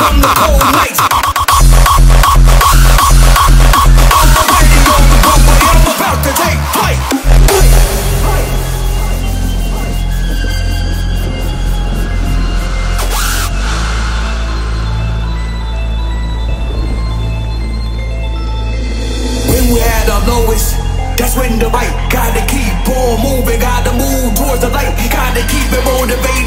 I'm the whole night. I'm on the. I'm about to take flight. When we're our lowest, that's when the right gotta keep on moving, gotta move towards the light, gotta keep it motivated.